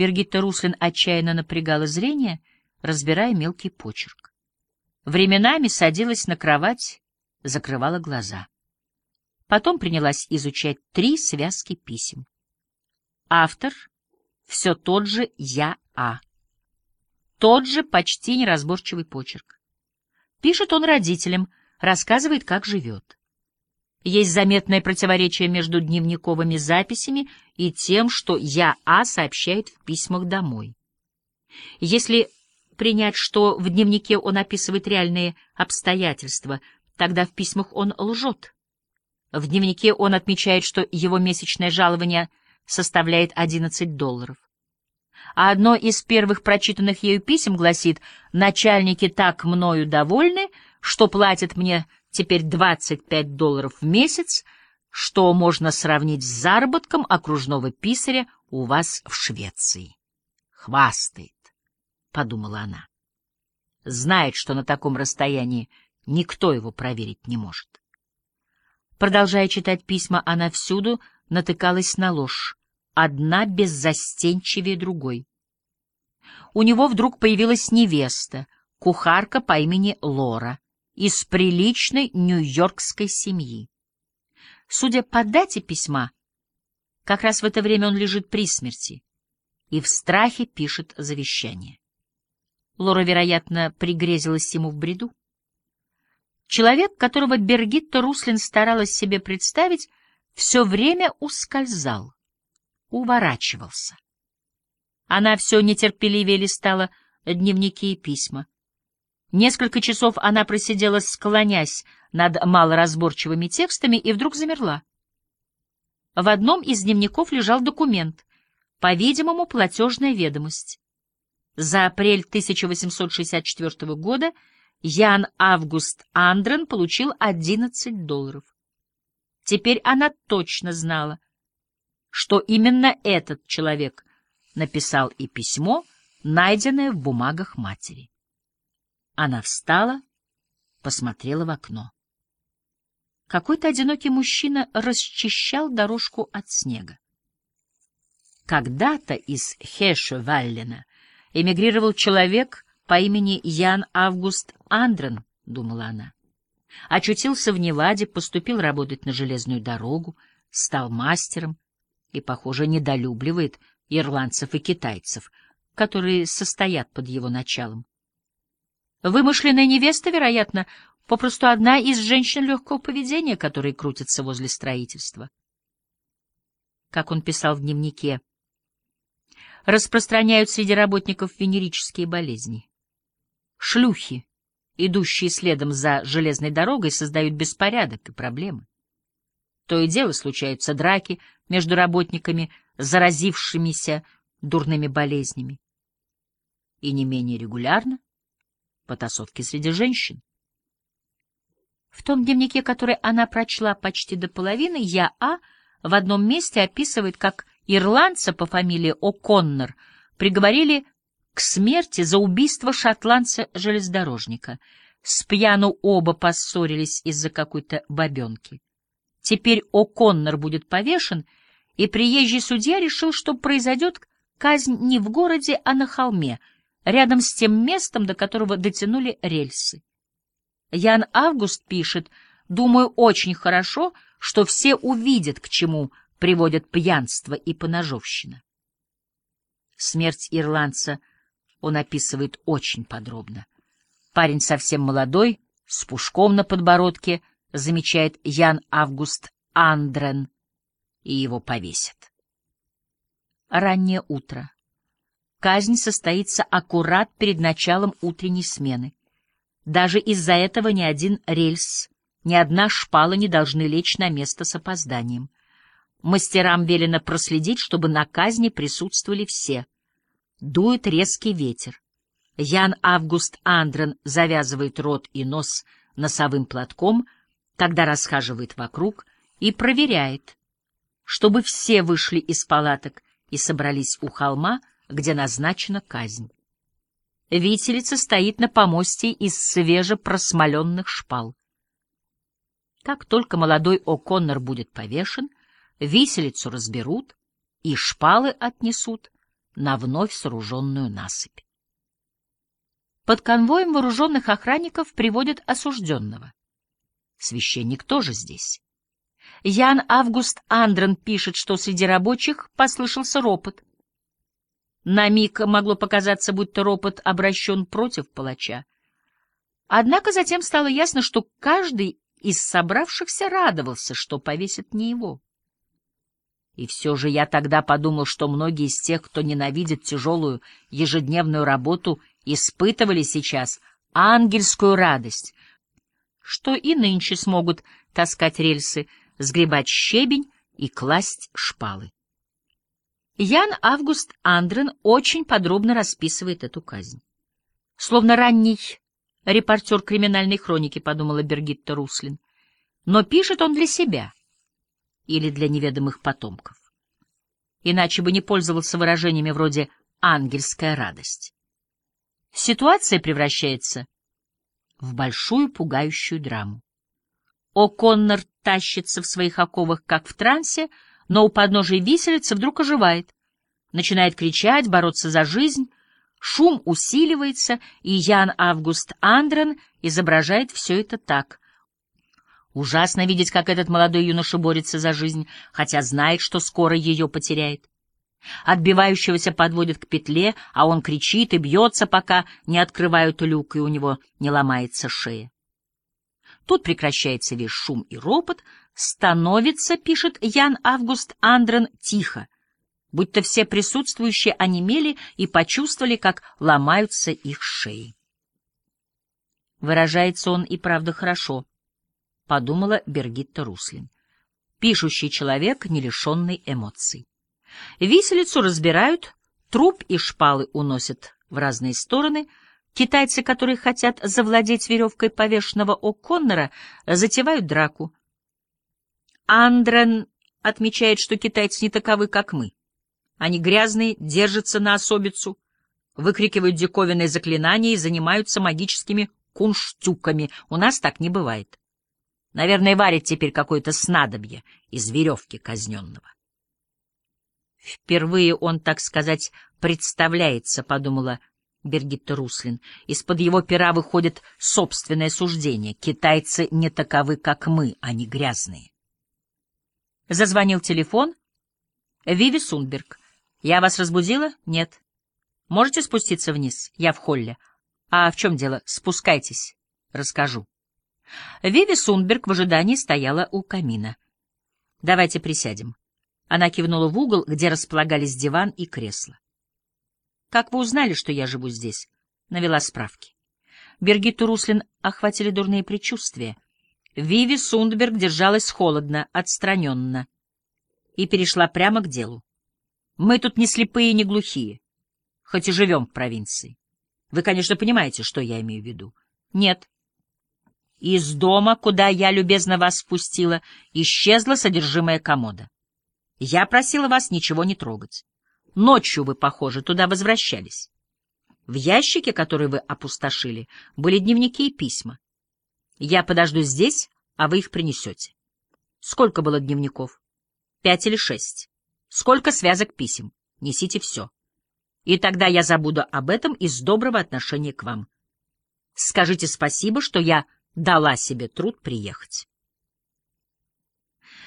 Бергитта Руслин отчаянно напрягала зрение, разбирая мелкий почерк. Временами садилась на кровать, закрывала глаза. Потом принялась изучать три связки писем. Автор — все тот же Я А. Тот же почти неразборчивый почерк. Пишет он родителям, рассказывает, как живет. Есть заметное противоречие между дневниковыми записями и тем, что Я А сообщает в письмах домой. Если принять, что в дневнике он описывает реальные обстоятельства, тогда в письмах он лжет. В дневнике он отмечает, что его месячное жалование составляет 11 долларов. А одно из первых прочитанных ею писем гласит «Начальники так мною довольны, что платят мне теперь 25 долларов в месяц, что можно сравнить с заработком окружного писаря у вас в Швеции. Хвастает, — подумала она. Знает, что на таком расстоянии никто его проверить не может. Продолжая читать письма, она всюду натыкалась на ложь, одна беззастенчивее другой. У него вдруг появилась невеста, кухарка по имени Лора — из приличной нью-йоркской семьи. Судя по дате письма, как раз в это время он лежит при смерти и в страхе пишет завещание. Лора, вероятно, пригрезилась ему в бреду. Человек, которого Бергитта Руслин старалась себе представить, все время ускользал, уворачивался. Она все нетерпеливее листала дневники и письма. Несколько часов она просидела, склонясь над малоразборчивыми текстами, и вдруг замерла. В одном из дневников лежал документ, по-видимому, платежная ведомость. За апрель 1864 года Ян Август Андрен получил 11 долларов. Теперь она точно знала, что именно этот человек написал и письмо, найденное в бумагах матери. Она встала, посмотрела в окно. Какой-то одинокий мужчина расчищал дорожку от снега. Когда-то из Хешеваллена эмигрировал человек по имени Ян Август Андрен, — думала она. Очутился в Неваде, поступил работать на железную дорогу, стал мастером и, похоже, недолюбливает ирландцев и китайцев, которые состоят под его началом. Вымышленная невеста, вероятно, попросту одна из женщин легкого поведения, которые крутятся возле строительства. Как он писал в дневнике, распространяют среди работников венерические болезни. Шлюхи, идущие следом за железной дорогой, создают беспорядок и проблемы. То и дело случаются драки между работниками, заразившимися дурными болезнями. И не менее регулярно потасовки среди женщин. В том дневнике, который она прочла почти до половины, я А в одном месте описывает, как ирландца по фамилии О'Коннор приговорили к смерти за убийство шотландца-железнодорожника. С пьяну оба поссорились из-за какой-то бабенки. Теперь О'Коннор будет повешен, и приезжий судья решил, что произойдет казнь не в городе, а на холме — рядом с тем местом, до которого дотянули рельсы. Ян Август пишет, «Думаю, очень хорошо, что все увидят, к чему приводят пьянство и поножовщина». Смерть ирландца он описывает очень подробно. Парень совсем молодой, с пушком на подбородке, замечает Ян Август Андрен, и его повесят. Раннее утро. Казнь состоится аккурат перед началом утренней смены. Даже из-за этого ни один рельс, ни одна шпала не должны лечь на место с опозданием. Мастерам велено проследить, чтобы на казни присутствовали все. Дует резкий ветер. Ян Август Андрен завязывает рот и нос носовым платком, когда расхаживает вокруг, и проверяет, чтобы все вышли из палаток и собрались у холма, где назначена казнь. Виселица стоит на помосте из свежепросмоленных шпал. Как только молодой О'Коннор будет повешен, виселицу разберут и шпалы отнесут на вновь сооруженную насыпь. Под конвоем вооруженных охранников приводят осужденного. Священник тоже здесь. Ян Август Андрен пишет, что среди рабочих послышался ропот. На миг могло показаться, будто ропот обращен против палача. Однако затем стало ясно, что каждый из собравшихся радовался, что повесит не его. И все же я тогда подумал, что многие из тех, кто ненавидит тяжелую ежедневную работу, испытывали сейчас ангельскую радость, что и нынче смогут таскать рельсы, сгребать щебень и класть шпалы. Ян Август Андрен очень подробно расписывает эту казнь. Словно ранний репортер криминальной хроники, подумала Бергитта Руслин. Но пишет он для себя или для неведомых потомков. Иначе бы не пользовался выражениями вроде «ангельская радость». Ситуация превращается в большую пугающую драму. О'Коннор тащится в своих оковах, как в трансе, но у подножия виселицы вдруг оживает, начинает кричать, бороться за жизнь, шум усиливается, и Ян Август Андрен изображает все это так. Ужасно видеть, как этот молодой юноша борется за жизнь, хотя знает, что скоро ее потеряет. Отбивающегося подводят к петле, а он кричит и бьется, пока не открывают люк, и у него не ломается шея. Тут прекращается весь шум и ропот, становится, пишет Ян Август Андрен, тихо, будто все присутствующие онемели и почувствовали, как ломаются их шеи. Выражается он и правда хорошо, подумала Бергитта Руслин. Пишущий человек, не лишенный эмоций. Виселицу разбирают, труп и шпалы уносят в разные стороны. Китайцы, которые хотят завладеть веревкой повешенного О'Коннора, затевают драку. Андрен отмечает, что китайцы не таковы, как мы. Они грязные, держатся на особицу, выкрикивают диковинные заклинания и занимаются магическими кунштюками. У нас так не бывает. Наверное, варят теперь какое-то снадобье из веревки казненного. Впервые он, так сказать, представляется, — подумала Бергитта Руслин. Из-под его пера выходит собственное суждение. Китайцы не таковы, как мы, они грязные. Зазвонил телефон. Виви Сунберг. Я вас разбудила? Нет. Можете спуститься вниз? Я в холле. А в чем дело? Спускайтесь. Расскажу. Виви Сунберг в ожидании стояла у камина. Давайте присядем. Она кивнула в угол, где располагались диван и кресло. «Как вы узнали, что я живу здесь?» Навела справки. Бергитту Руслин охватили дурные предчувствия. Виви Сундберг держалась холодно, отстраненно и перешла прямо к делу. «Мы тут не слепые и не глухие, хоть и живем в провинции. Вы, конечно, понимаете, что я имею в виду?» «Нет». Из дома, куда я любезно вас впустила, исчезла содержимое комода. Я просила вас ничего не трогать. Ночью вы, похоже, туда возвращались. В ящике, который вы опустошили, были дневники и письма. Я подожду здесь, а вы их принесете. Сколько было дневников? Пять или шесть. Сколько связок писем? Несите все. И тогда я забуду об этом из доброго отношения к вам. Скажите спасибо, что я дала себе труд приехать.